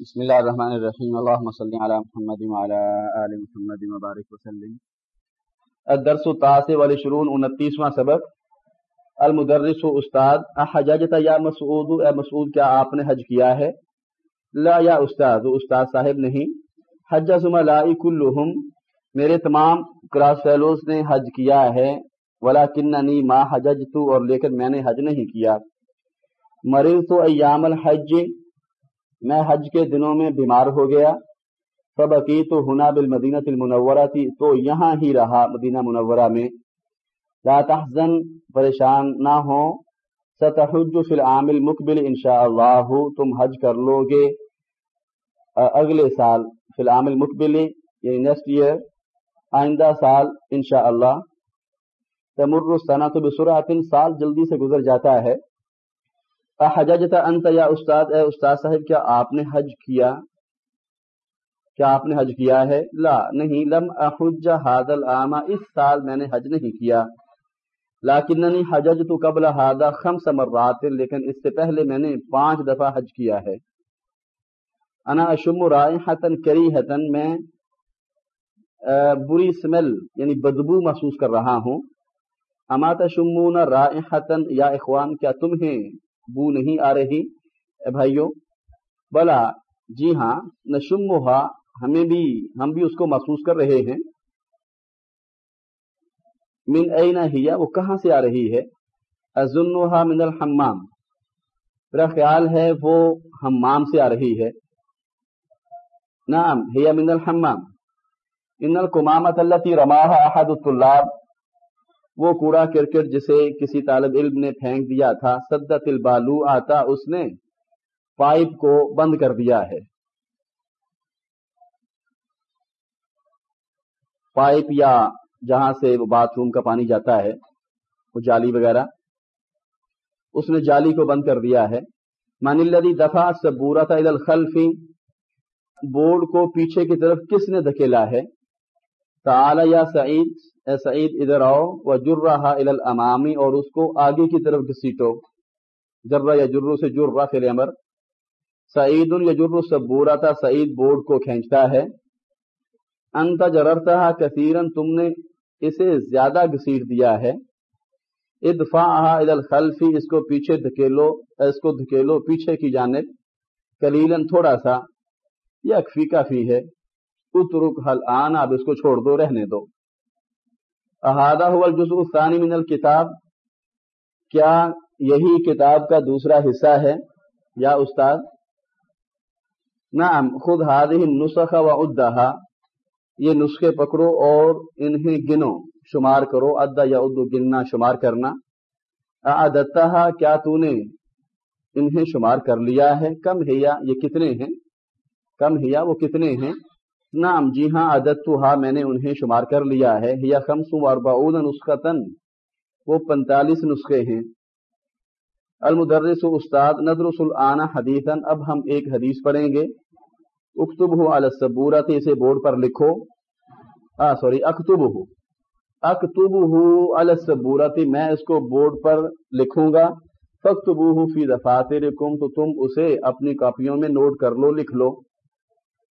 بسم اللہ الرحمن الرحیم۔ اللہم صلی علی محمد وعلی آل محمد مبارک وسلم۔ الدرس التاسع والعشرون انتیسواں سبق۔ المدرس و استاد، احججت یا مسعود؟ اے مسعود، کیا آپ نے حج کیا ہے؟ لا یا استاد استاد صاحب نہیں۔ حج زملائی کلہم۔ میرے تمام کلاس فیلوز نے حج کیا ہے۔ ولیکننی ما حججت، اور لیکن میں نے حج نہیں کیا۔ مریض تو ایام الحج۔ میں حج کے دنوں میں بیمار ہو گیا۔ سب کی تو ہنا بل مدینہ المنورہ تھی، تو یہاں ہی رہا مدینہ منورہ میں۔ لا تحزن، پریشان نہ ہو۔ ستحج فی العام المقبل انشاءاللہ، تم حج کر لو گے۔ اگلے سال فی العام المقبل یعنی نیکسٹ ایئر آئندہ سال انشاءاللہ۔ تمر السنہ تو بسرعت سال جلدی سے گزر جاتا ہے۔ حججتا انت یا استاد، اے استاد صاحب، کیا آپ نے حج کیا؟ کیا آپ نے حج کیا ہے؟ لا، نہیں، لم احج هذا العام، اس سال میں نے حج نہیں کیا۔ لیکننی حججت قبل هذا خمس مرات، لیکن اس سے پہلے میں نے پانچ دفعہ حج کیا ہے۔ انا اشم رائحتا کریحتا، میں بری سمیل یعنی بدبو محسوس کر رہا ہوں۔ اما تشمون رائحتا، یا اخوان، کیا تمہیں بو نہیں آ رہی۔ اے بھائیو، بلا جی ہاں نشمہا ہمیں بھی، ہم بھی اس کو محسوس کر رہے ہیں۔ من اینا ہیا وہ کہاں سے آ رہی ہے؟ ازنہا من الحمام۔ میرا خیال ہے وہ حمام سے آ رہی ہے۔ نعم ہیا من الحمام۔ ان القمامت اللتی رماها احد الطلاب۔ وہ کوڑا کرکٹ جسے کسی طالب علم نے پھینک دیا تھا، سدت البالو آتا اس نے پائپ کو بند کر دیا ہے۔ پائپ یا جہاں سے وہ باتھ روم کا پانی جاتا ہے، وہ جالی وغیرہ، اس نے جالی کو بند کر دیا ہے۔ مان الدی دفاع سبورا تھا الخلفی بورڈ کو پیچھے کی طرف کس نے دھکیلا ہے؟ تعالی یا سعید، اے سعید ادھر آؤ و جر رہا الامامی اور اس کو آگے کی طرف گھسیٹو۔ جرہ یا جرو سے جر رہا امر سعید یا جرو سبورا تھا سعید بورڈ کو کھینچتا ہے۔ انت جررتا کثیرن تم نے اسے زیادہ گھسیٹ دیا ہے۔ ادفاع الخلفی، اس کو پیچھے دھکیلو، اس کو دھکیلو پیچھے کی جانب۔ کلیلن تھوڑا سا یا کافی ہے۔ اترک حل آن، اب اس کو چھوڑ دو، رہنے دو۔ احادہ ہوا الجزء الثانی من الکتاب۔ کیا یہی کتاب کا دوسرا حصہ ہے یا استاد؟ نعم خود هذه النسخ وعدها۔ یہ نسخے پکڑو اور انہیں گنو، شمار کرو۔ ادا یا ادو گننا، شمار کرنا۔ اعدتها کیا تو نے انہیں شمار کر لیا ہے؟ کم ہے یا، یہ کتنے ہیں؟ کم ہے یا، وہ کتنے ہیں؟ نعم جی ہاں عدد تو ہاں میں نے انہیں شمار کر لیا ہے۔ یا خمس و اربعون نسختن وہ پنتالیس نسخے ہیں۔ المدرس و استاد، ندرس العانہ حدیثاً، اب ہم ایک حدیث پڑھیں گے۔ اکتب ہو الصبورت اسے بورڈ پر لکھو۔ آ، سوری اکتب ہو اکتب ہو الصبورت میں اس کو بورڈ پر لکھوں گا۔ فکتبو فی دفاتر تو تم اسے اپنی کاپیوں میں نوٹ کر لو، لکھ لو۔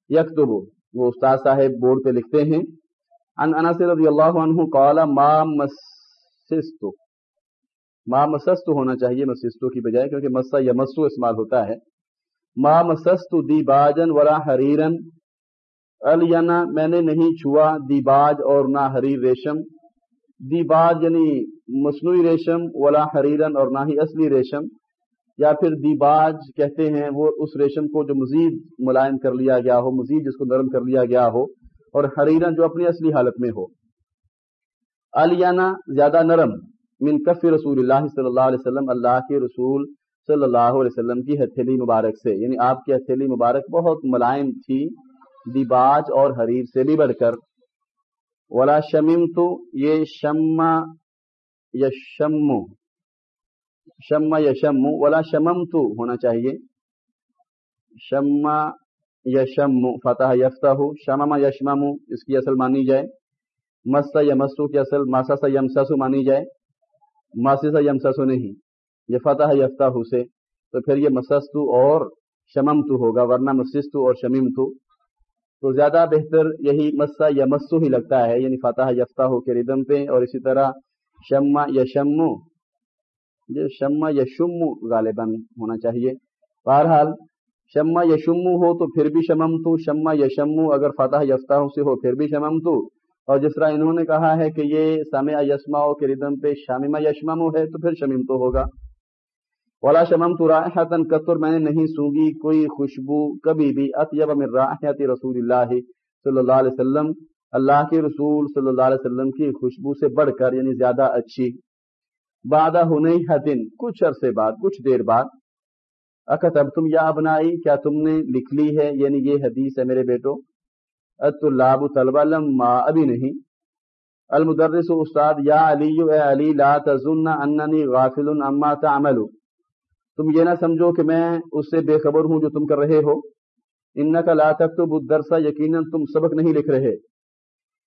یکتبو وہ استاد صاحب بورڈ پہ لکھتے ہیں۔ ان انس رضی اللہ عنہ قال، ما مسستو. ما مسستو ہونا چاہیے مسستو کی بجائے، کیونکہ مسا یا مسو استعمال ہوتا ہے۔ ما مسستو دی باجن ورا حریرن۔ الینا، میں نے نہیں چھوا دی باج اور نہ حریر ریشم۔ دی باج یعنی مصنوعی ریشم، ولا حریرن اور نہ ہی اصلی ریشم۔ یا پھر دیباج کہتے ہیں وہ اس ریشم کو جو مزید ملائم کر لیا گیا ہو، مزید جس کو نرم کر لیا گیا ہو، اور حریرن جو اپنی اصلی حالت میں ہو۔ الیانا زیادہ نرم، من کف رسول اللہ صلی اللہ علیہ وسلم، اللہ کے رسول صلی اللہ علیہ وسلم کی ہتھیلی مبارک سے یعنی آپ کی ہتھیلی مبارک بہت ملائم تھی دیباج اور حریر سے بھی بڑھ کر۔ ولا شمیم تو یہ شما، یا شمو۔ شما یا شم ولا شمم تو ہونا چاہیے۔ شما یا شم فتح یفتہ ہو شمما یشمم اس کی اصل مانی جائے۔ مسا یا مسو کی اصل ماسا سا یمسسو مانی جائے۔ ماسی سا یمسسو نہیں، یہ فتح یفتہ ہو سے۔ تو پھر یہ مسستو اور شمم تو ہوگا، ورنہ مسستو اور شمیم تو تو زیادہ بہتر یہی مسا یا مسو ہی لگتا ہے یعنی فتح یفتہ ہو کے ردم پہ۔ اور اسی طرح شما یا شمو یہ شما یا شمو غالباً ہونا چاہیے۔ بہرحال شما یا شمو ہو تو پھر بھی شمم تو شما یا شمو اگر فتح یفتہ سے ہو پھر بھی شمم تو۔ اور جس طرح انہوں نے کہا ہے کہ یہ سامع یسما کے ردم پہ شاممہ یشمم ہے تو پھر شمیم تو ہوگا۔ ولا شمم تو راحتن قطر میں نے نہیں سونگی کوئی خوشبو کبھی بھی۔ اطیب من راحت رسول اللہ صلی اللہ علیہ وسلم۔ اللہ کے رسول صلی اللہ علیہ وسلم کی خوشبو سے بڑھ کر یعنی زیادہ اچھی۔ بادہ ہنئی حدن کچھ عرصے بعد، کچھ دیر بعد۔ اکت اب تم یا ابنائی، کیا تم نے لکھ لی ہے؟ یعنی یہ حدیث ہے میرے بیٹو۔ ات طلبہ لما، ابھی نہیں۔ المدرس استاد، یا علی، اے علی، لا تظن اننی غافل اما تعمل تم یہ نہ سمجھو کہ میں اس سے بے خبر ہوں جو تم کر رہے ہو۔ ان کا لا تکتب الدرسا یقیناً تم سبق نہیں لکھ رہے۔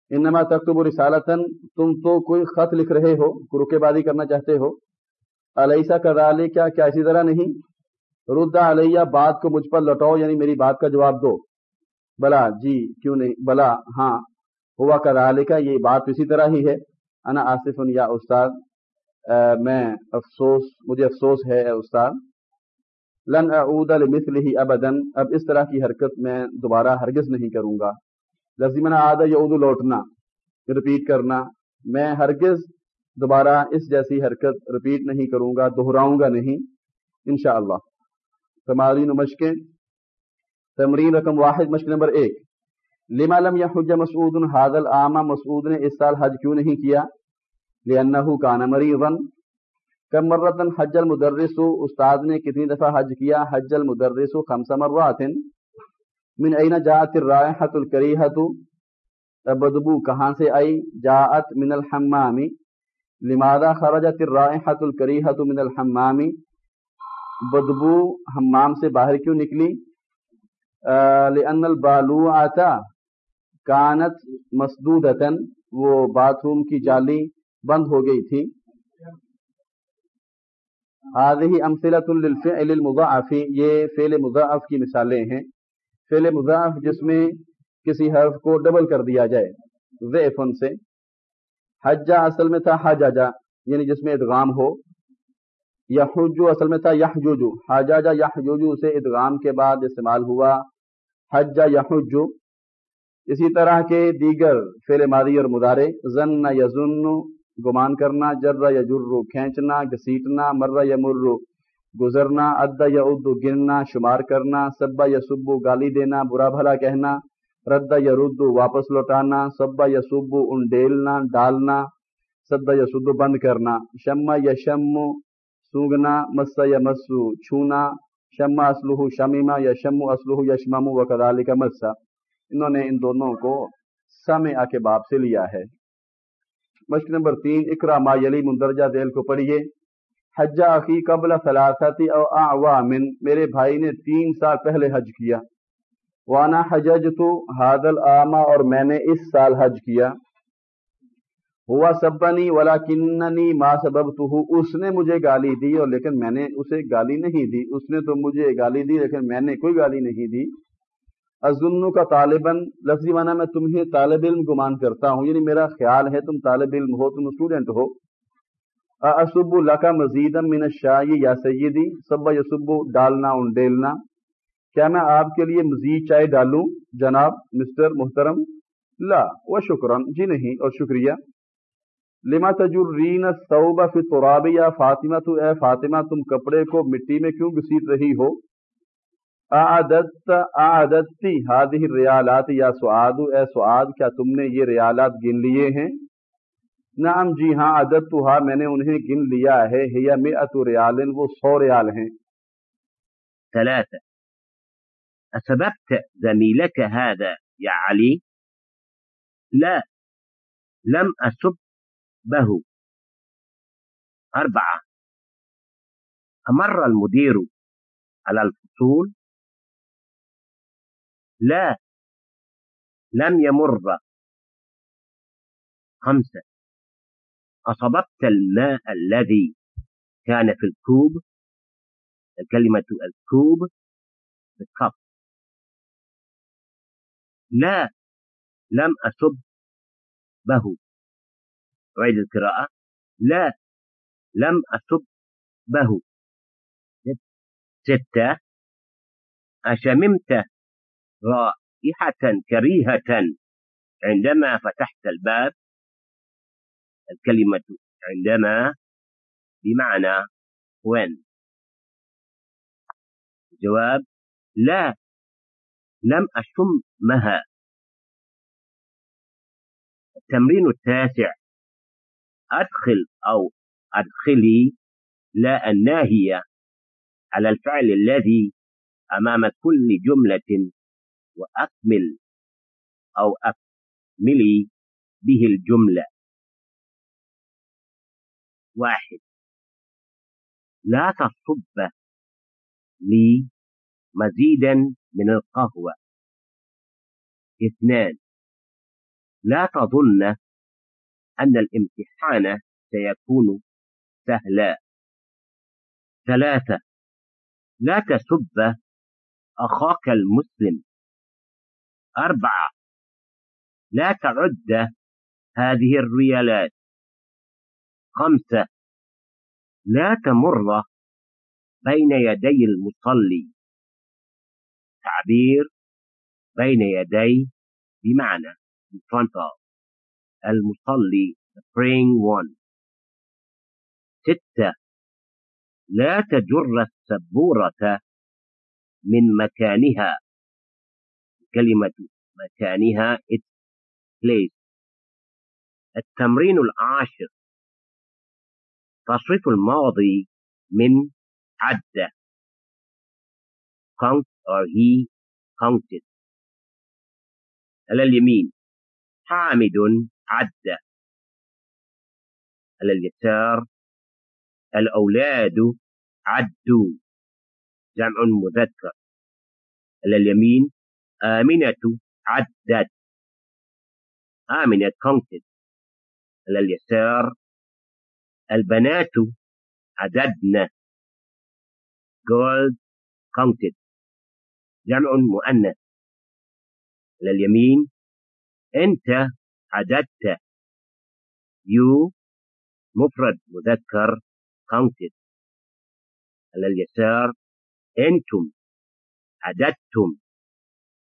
انما تکتب رسالتن تم تو کوئی خط لکھ رہے ہو، رکے بازی کرنا چاہتے ہو۔ علیسا کا رالے کیا کیا اسی طرح نہیں؟ ردا علیہ بات کو مجھ پر لوٹاؤ یعنی میری بات کا جواب دو۔ بلا جی کیوں نہیں؟ بلا ہاں ہوا کا کا یہ بات اسی طرح ہی ہے۔ انا آصف یا استاد میں افسوس، مجھے افسوس ہے استاد۔ لن اعود لمثله ابدا، اب اس طرح کی حرکت میں دوبارہ ہرگز نہیں کروں گا۔ لازمنا عاد یعود لوٹنا رپیٹ کرنا۔ میں ہرگز دوبارہ اس جیسی حرکت رپیٹ نہیں کروں گا، دہراؤں گا نہیں۔ انشاءاللہ۔ تمارین مشقیں۔ تمرین رقم واحد، مشق نمبر ایک۔ لما لم يحج مسعود هذا العام، مسعود نے اس سال حج کیوں نہیں کیا؟ لأنه كان مريضا کم مرتن حج المدرس، استاد نے کتنی دفعہ حج کیا؟ حج المدرس خمس مرات۔ من این جاءت الرائحة الكريهة؟ بدبو کہاں سے آئی؟ جاءت من الحمام. لماذا خرجت الرائحة الكريهة من الحمام؟ بدبو حمام سے باہر کیوں نکلی؟ لأن البالوعة كانت مسدودة وہ باتھ روم کی جالی بند ہو گئی تھی۔ هذه امثله للفعل المضاعف، یہ فعل مضاعف کی مثالیں ہیں۔ فعل مضاعف جس میں کسی حرف کو ڈبل کر دیا جائے ضعفن سے۔ حجا اصل میں تھا حجاجا یعنی جس میں ادغام ہو۔ یحجو اصل میں تھا یحجوجو حجاجا یحجوجو سے ادغام کے بعد استعمال ہوا۔ حجا یحجو اسی طرح کے دیگر فعل ماضی اور مدارے زن یزن گمان کرنا، جر یا جرو کھینچنا گسیٹنا مر یا مرو گزرنا ادا یا ادو گننا، شمار کرنا سبا یا سبو گالی دینا، برا بھلا کہنا ردا یا ردو واپس لوٹانا سبا یا سبو انڈیلنا، ڈالنا سدا یا سدو بند کرنا شما یا شمو سونگنا مسا یا مسو چھونا شما اسلوہ شمیما یا شمو اسلوہ یا شمامو و کدالی کا مسا انہوں نے ان دونوں کو سمع کے باب سے لیا ہے۔ مشق نمبر تین اکرا ما یلی مندرجہ ذیل کو پڑھیے۔ حجہ عقی قبل ثلاثتی او اعوامن میرے بھائی نے تین سال پہلے حج کیا۔ وانا حجج تو حادل اور میں نے اس سال حج کیا۔ ہوا سبنی ولا کننی ما سبب اس نے مجھے گالی دی، اور لیکن میں نے اسے گالی نہیں دی۔ اس نے تو مجھے گالی دی، لیکن میں نے کوئی گالی نہیں دی۔ ازن کا طالباً، لفظی معنی میں تمہیں طالب علم گمان کرتا ہوں یعنی میرا خیال ہے تم طالب علم ہو، تم اسٹوڈنٹ ہو۔ اسب اللہ کا مزید من شاہ یا سیدی سب یسب ڈالنا، انڈیلنا۔ کیا میں آپ کے لیے مزید چائے ڈالوں؟ جناب، مسٹر محترم؟ لا و شکرن جی نہیں، اور شکریہ۔ لما تجرین صوبہ فی تراب یا فاطمہ تو اے فاطمہ، تم کپڑے کو مٹی میں کیوں گسیٹ رہی ہو؟ اعددتی هذه الریالات یا سعاد؟ اے سعاد، کیا تم نے یہ ریالات گن لیے ہیں؟ نعم جی ہاں عددتها ہاں، میں نے انہیں گن لیا ہے ہی مئت ریال وہ سو ریال ہیں۔ ثلاثة. أسببت زميلك هذا يا علي؟ لا، لم أسبه. أربعة. أمر المدير على الفصول؟ لا، لم يمر. خمسة. أصببت الماء الذي كان في الكوب، كلمة الكوب بالكف لا، لم أسب به أعيد القراءة. لا، لم أسب به ستة أشممت رائحة كريهة عندما فتحت الباب. الكلمة عندما بمعنى when. جواب لا. لم أشمها. التمرين التاسع. أدخل أو أدخلي لا الناهية على الفعل الذي أمام كل جملة وأكمل أو أكملي به الجملة. واحد. لا تصب لي مزيدا من القهوة. اثنان. لا تظن أن الامتحان سيكون سهلا. ثلاثة. لا تسب أخاك المسلم. أربعة. لا تعد هذه الريالات. خمسة. لا تمر بين يدي المصلي. تعبير بين يدي بمعنى in front of. المصلي، the praying one. ستة. لا تجر السبورة من مكانها. كلمة مكانها، its place. التمرين العاشر. تصريف الماضي من عد. Count or he counted. على اليمين. حامد عد. على اليسار. الأولاد عدوا. جمع مذكر. على اليمين. آمنة عدت. آمنة counted. على اليسار. البنات عددن girls counted. جمع مؤنث. على اليمين أنت عددت. You مفرد مذكر counted. على اليسار أنتم عددتم.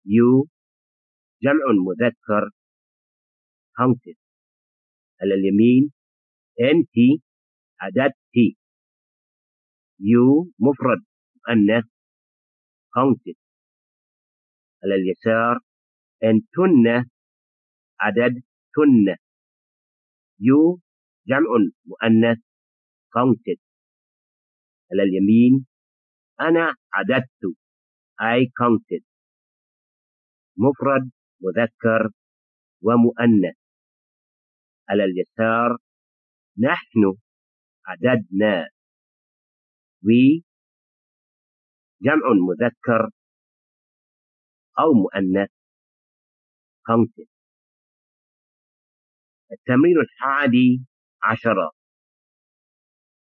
You جمع مذكر counted. على اليمين انت أنت عددت you مفرد، مؤنث، counted. على اليسار أنتن عدد تن. You جمع، مؤنث، counted. على اليمين، أنا عددت، I counted. مفرد، مذكر ومؤنث. على اليسار، نحن عددنا. We جمع مذكر أو مؤنث. counted التمرين الحادي عشر.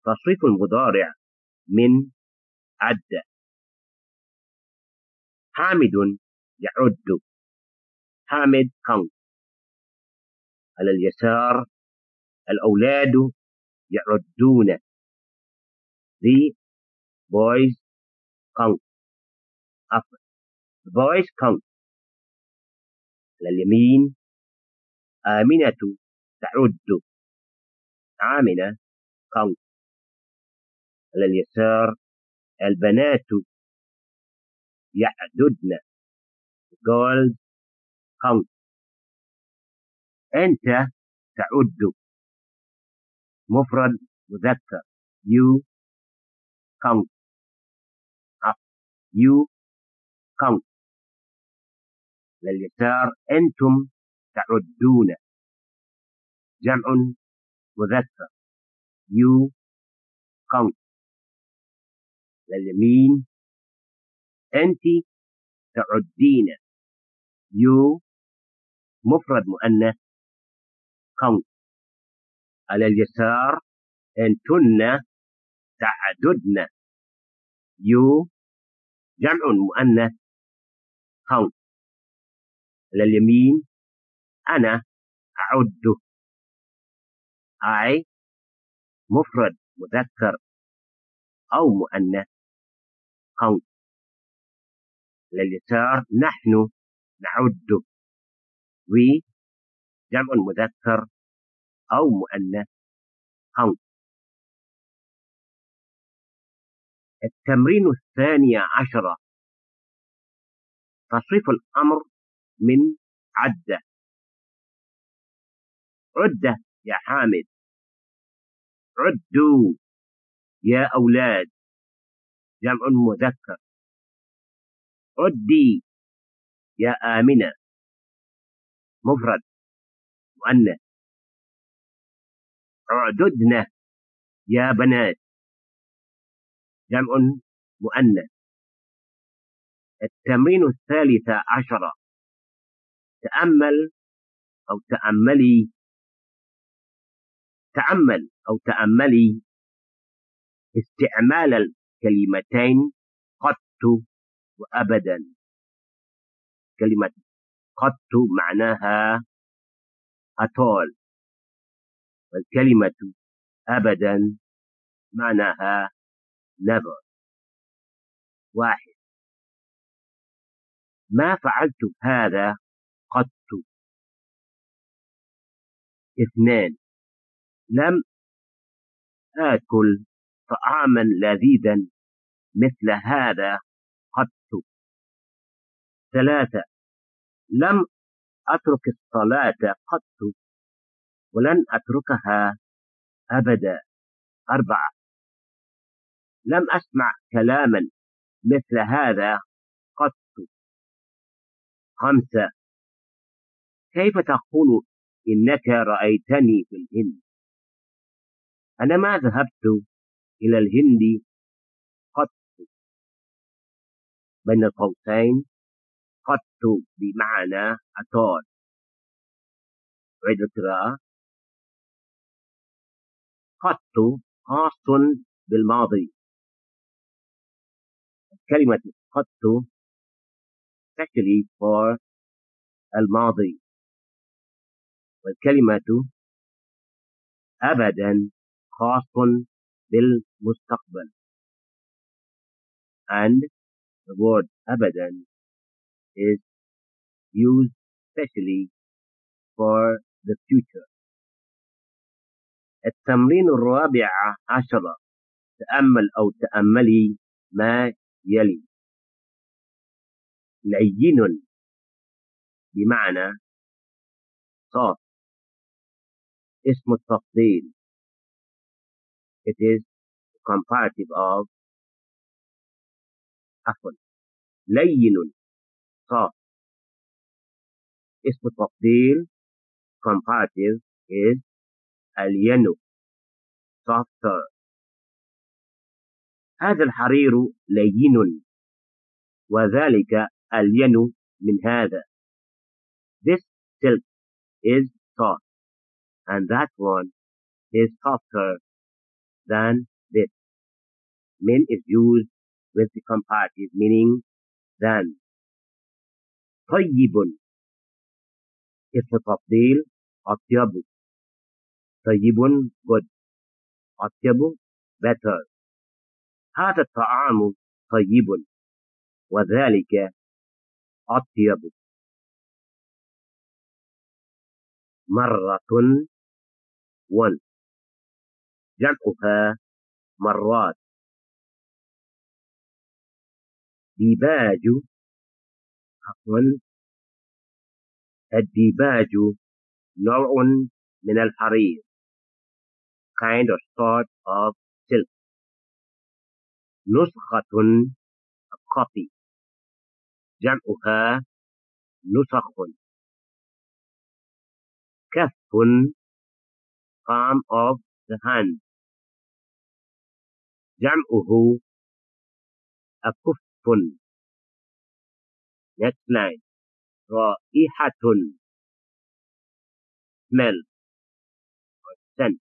تصريف المضارع من عد. حامد يعد. حامد count. على اليسار الأولاد يعدون. The boys count. Up. The boys count. على اليمين. آمنة تعد. آمنة count. على اليسار. البنات يعددن. Girls count. أنت تعد. مفرد مذكر you count up you count لليسار أنتم تعدون. جمع مذكر you count لليمين أنت تعدين. you مفرد، مؤنث count على اليسار أنتن تعددن. you جمع مؤنث. count على اليمين، أنا أعد. I مفرد، مذكر أو مؤنث. count على اليسار، نحن نعد. we جمع مذكر. أو مؤنث. count التمرين الثاني عشر تصريف الأمر من عدة. عدة يا حامد. عدوا يا أولاد. جمع مذكر. عدي يا آمنة. مفرد. مؤنث. اعددنا يا بنات. جمع مؤنث. التمرين الثالث عشر. تأمل أو تأملي. تأمل أو تأملي. استعمال الكلمتين قط وأبدا. كلمة قط معناها أطول. والكلمة أبدا معناها never. واحد. ما فعلت هذا قط. اثنان. لم آكل طعاما لذيذا مثل هذا قط. ثلاثة. لم أترك الصلاة قط. ولن أتركها أبدا. أربعة. لم أسمع كلاما مثل هذا قط. خمسة. كيف تقول إنك رأيتني في الهند؟ أنا ما ذهبت إلى الهند قط. بين القوسين قط بمعنى أطال عيد القراءة. قط خاص بالماضي. كلمة قط especially for الماضي. والكلمة أبدا خاص بالمستقبل. And the word أبدا is used specially for the future. التمرين الرابع عشر. تأمل أو تأملي ما يلي. لين. بمعنى صاف اسم التفضيل. It is comparative of عفوا. لين. صاف اسم التفضيل comparative is الين softer هذا الحرير لين وذلك ألين من هذا This silk is soft and that one is softer than this. Min is used with the comparative meaning than. طيب اسم تفضيل أطيب طيب، good. أطيب، better. هذا الطعام طيب. وذلك أطيب. مرة ون جمعها مرات. ديباج، عفوا. الديباج نوع من الحرير. Kind or sort of silk نسخة copy جمعها نسخ كف palm of the hand جمعه أكف next line رائحة smell or scent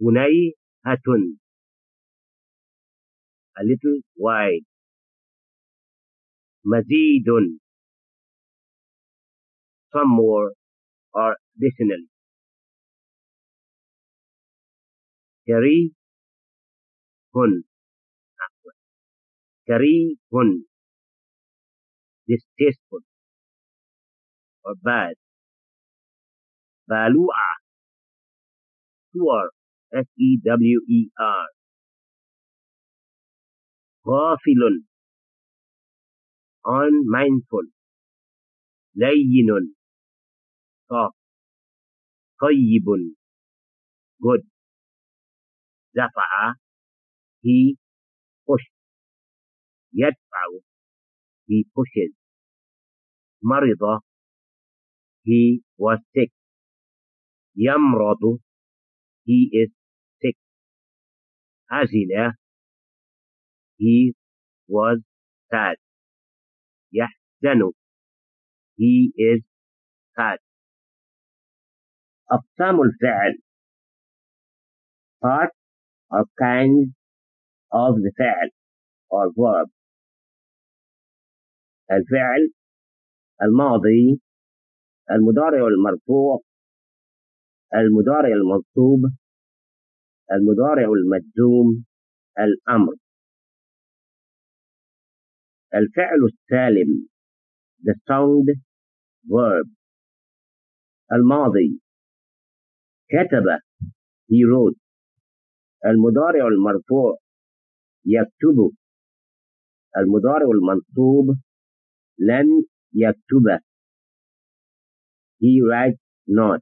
هنيهة a little wide مزيد some more or additionally كريه كريه distasteful or bad بالوعة poor S-E-W-E-R غافل unmindful لين soft طيب good دفع he pushed يدفع he pushes مرض he was sick يمرض he is sick هزل he was sad. يحزن he is sad. أقسام الفعل. part of kinds of the فعل or verb. الفعل الماضي، المضارع المرفوع، المضارع المنصوب المضارع المجزوم الأمر. الفعل السالم. The sound verb. الماضي. كتب. He wrote. المضارع المرفوع. يكتب. المضارع المنصوب. لن يكتب. He writes not.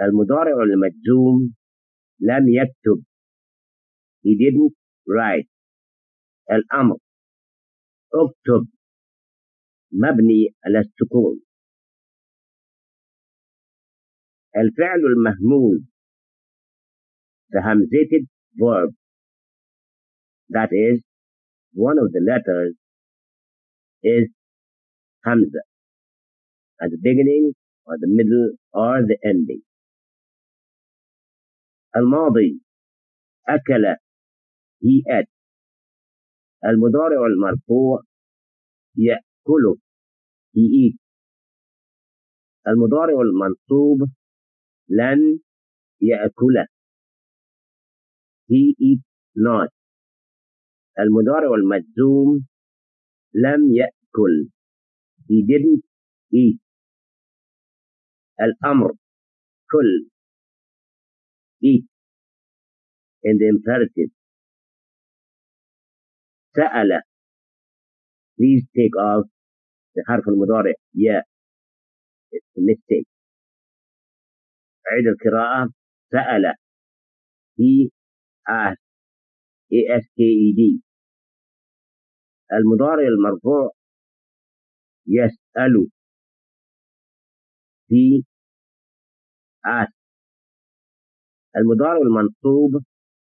المضارع المجزوم. لم يكتب he didn't write الأمر اكتب مبني على السكون الفعل المهموز the همزated verb that is one of the letters is hamza at the beginning or the middle or the ending الماضي، أكل، he ate. المضارع المرفوع، يأكل، he eats المضارع المنصوب، لن يأكل، he eats not. المضارع المجزوم، لم يأكل، he didn't eat. الأمر، كل. Eat in the imperative سأل please take off the حرف المضارع يا it's a mistake Eid القراءة سأل he asked A-S-K-E-D المضارع المرفوع يسأل he asked المضارع المنصوب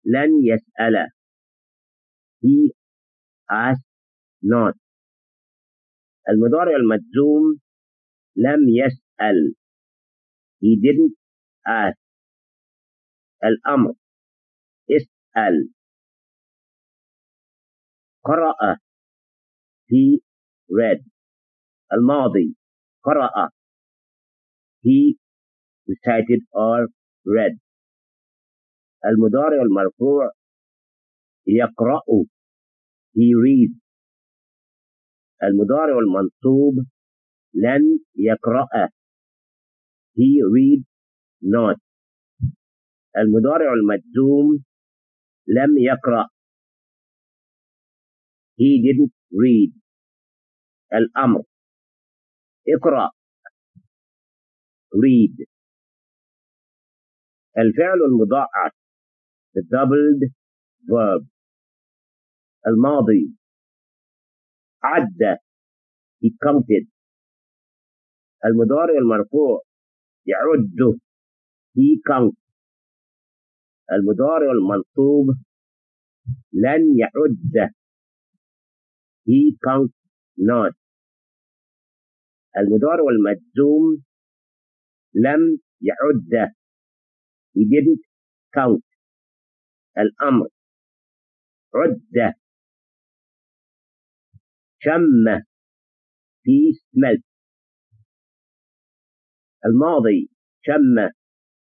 لن يسأل. He asked not. المضارع المجزوم لم يسأل. He didn't ask. الأمر. اسأل. قرأ. He read. الماضي. قرأ. He recited or read. المضارع المرفوع يقرأ. He reads. المضارع المنصوب لن يقرأ. He reads not. المضارع المجزوم لم يقرأ. He didn't read. الأمر. اقرأ. Read. الفعل المضاعف the doubled verb. الماضي عد he counted. المضارع المرفوع يعد he counts. المضارع المنصوب لن يعد he counts not. المضارع المجزوم لم يعد he didn't count. الأمر. عد. شم. he smelt الماضي. شم.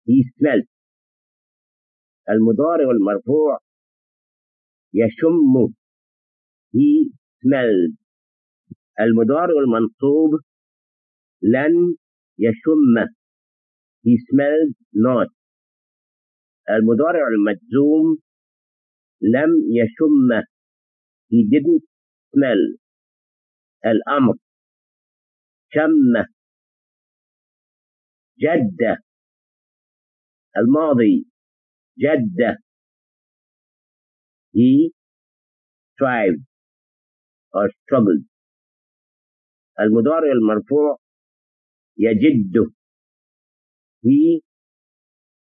he smelt المضارع المرفوع يشم. he smelled المضارع المنصوب لن يشم. he smelled not. المضارع المجزوم لم يشم. He didn't smell. الأمر شم. جد. الماضي جد. He strived or struggled. المضارع المرفوع يجد. He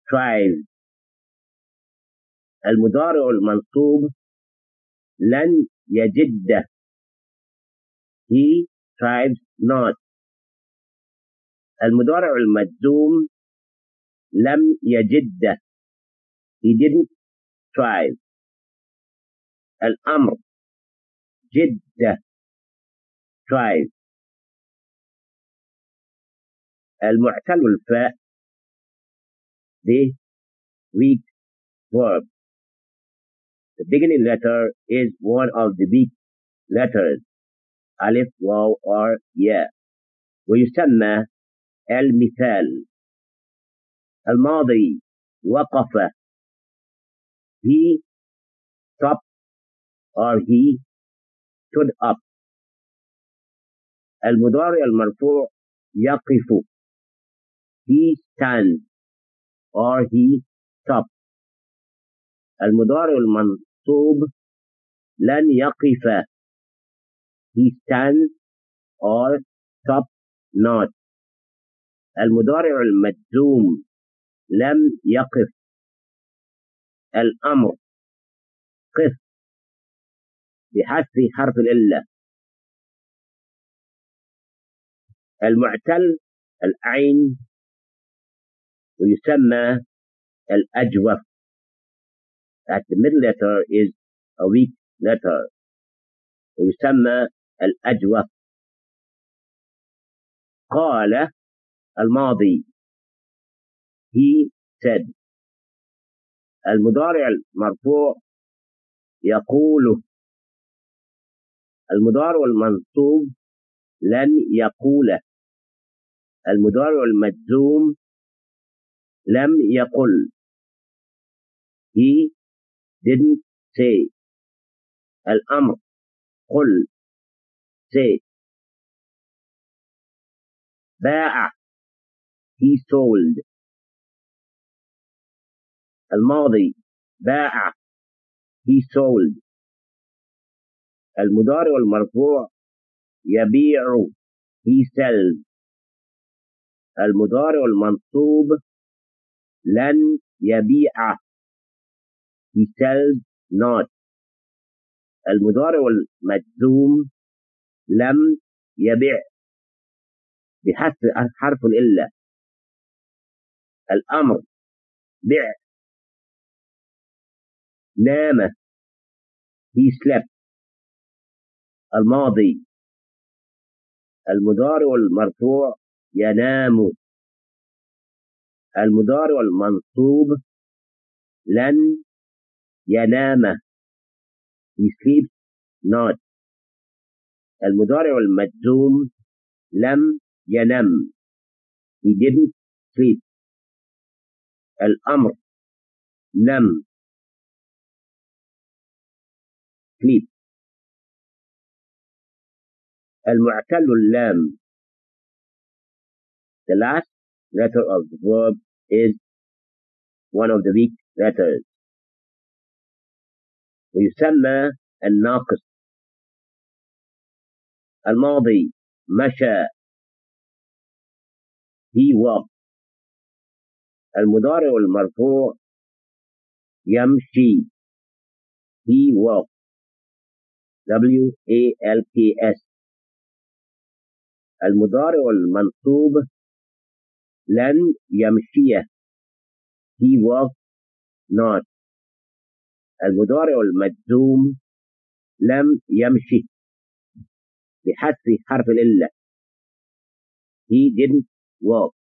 strives المضارع المنصوب لن يجد he strives not. المضارع المجزوم لم يجد he didn't strive الأمر جد strive المعتل الفاء the weak verb. The beginning letter is one of the weak letters ألف واو or ياء ويسمى المثال الماضي وقف he stopped or he stood up المضارع المرفوع يقف he stands or he stops المضارع المنصوب لن يقف he stands or stops not. المضارع المجزوم. لم يقف. الأمر. قف. بحذف حرف العلة المعتل، العين. ويسمى الأجوف. That the middle letter is a weak letter. ويسمى الأجوف. قال الماضي. He said. المضارع المرفوع يقول. المضارع المنصوب لن يقول. المضارع المجزوم لم يقل. He didn't say الأمر قل say باع he sold الماضي باع he sold المضارع المرفوع يبيع he sells المضارع المنصوب لن يبيع he sells not. المضارع المجزوم لم يبع. بحذف حرف الإلا الأمر بع. نام. He slept. الماضي. المضارع المرفوع ينام. المضارع المنصوب لن ينام he sleeps not المضارع المجزوم لم ينم he didn't sleep الأمر نم sleep المعتل اللام the last letter of the verb is one of the weak letters ويسمى الناقص. الماضي مشى. He walked. المضارع المرفوع يمشي. He walked. W A L K S. المضارع المنصوب لن يمشي. He walked not. المضارع المجزوم لم يمشي بحذف حرف العلة he didn't walk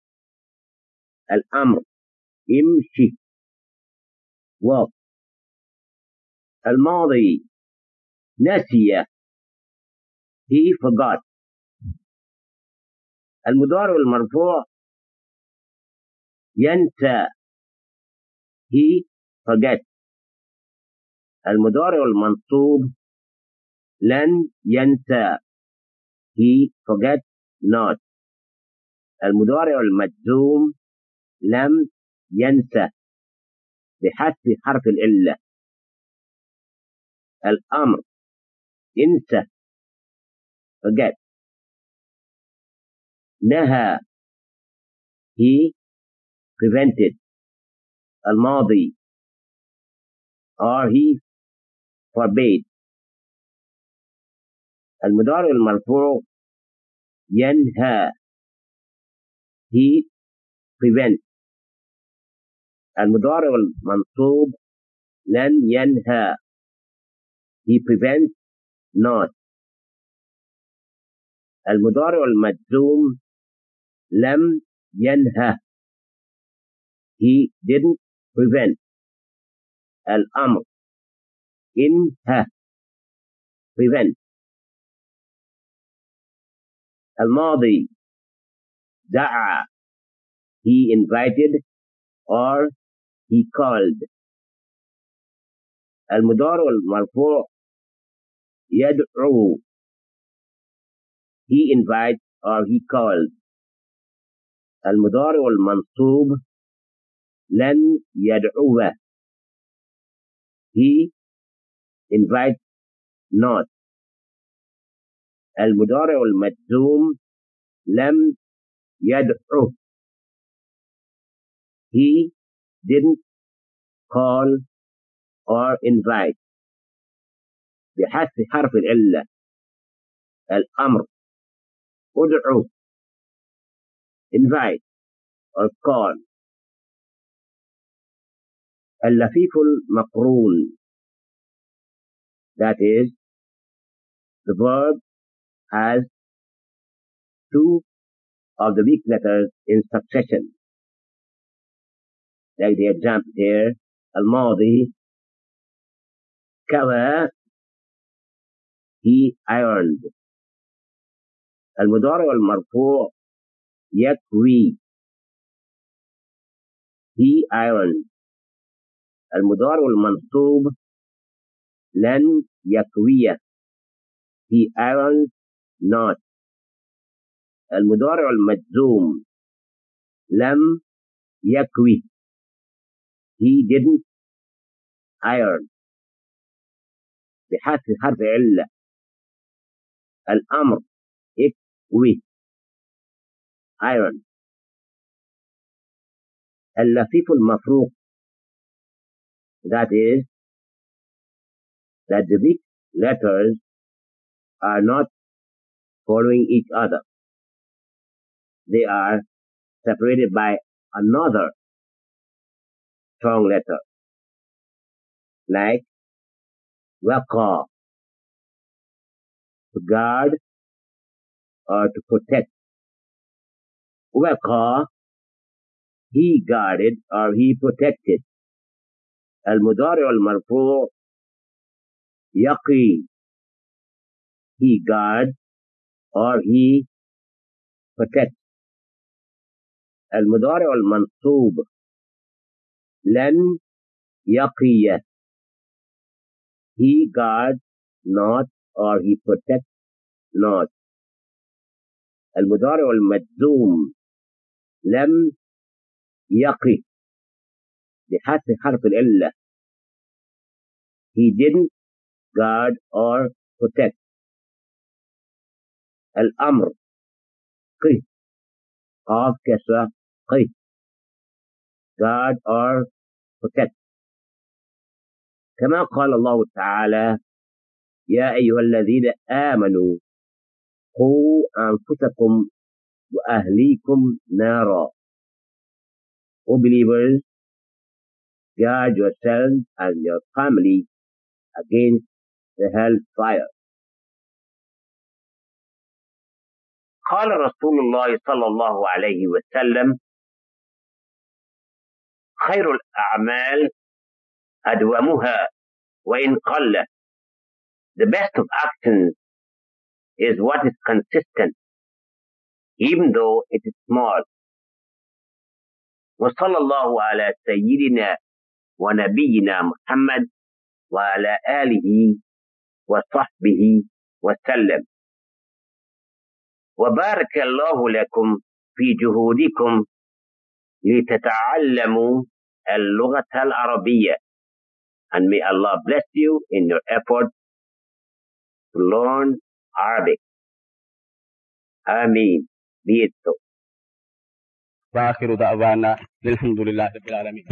الأمر امشي walk الماضي نسي he forgot المضارع المرفوع ينسى he forget المضارع المنصوب لن ينسى he forget not. المضارع المجزوم لم ينسى بحذف حرف العلة الأمر انسى forget. نهى. he prevented. الماضي. or he forbade المضارع المرفوع ينهى. He prevent المضارع المنصوب لن ينهى. He prevents not. المضارع المجزوم لم ينهى. He didn't prevent. الأمر. انهى prevent الماضي دعا he invited or he called. المضارع المرفوع يدعو he invites or he calls. المضارع المنصوب لن يدعو he invites not. المضارع المجزوم لم يدعو. He didn't call or invite. بحذف حرف العلة. الأمر. ادعو. invite or call. اللفيف المقرون. That is the verb has two of the weak letters in succession like the example here الماضي كوى he ironed المضارع المرفوع يكوي he ironed المضارع المنصوب لن يكوي. He irons not. المضارع المجزوم. لم يكوي. He didn't iron بحذف حرف علة الأمر اكوي iron. اللفيف المفروق. That is that the weak letters are not following each other. They are separated by another strong letter, like waqa, to guard or to protect. Waqa, he guarded or he protected. المضارع المرفوع يقي he guards or he protects المضارع المنصوب لن يقي he guards not or he protects not. المضارع المجزوم لم يقي بحذف حرف العلة. he didn't guard اور protect المر of کیسا guard اور پروٹیکٹ كما قال الله تعالى يا أيها الذين آمنوا قووا أنفتكم وأهليكم نارا۔ O believers, guard yourselves and your family against the hell's fire. قال رسول الله صلى الله عليه وسلم، خير الأعمال أدومها وإن قل The best of actions is what is consistent even though it is small. وصلى الله على سيدنا ونبينا محمد وعلى آله وصحبه وسلم وبارك الله لكم في جهودكم لتتعلموا اللغة العربية and may Allah bless you in your effort to learn Arabic. Ameen. Be it وآخر دعوانا الحمد لله رب العالمين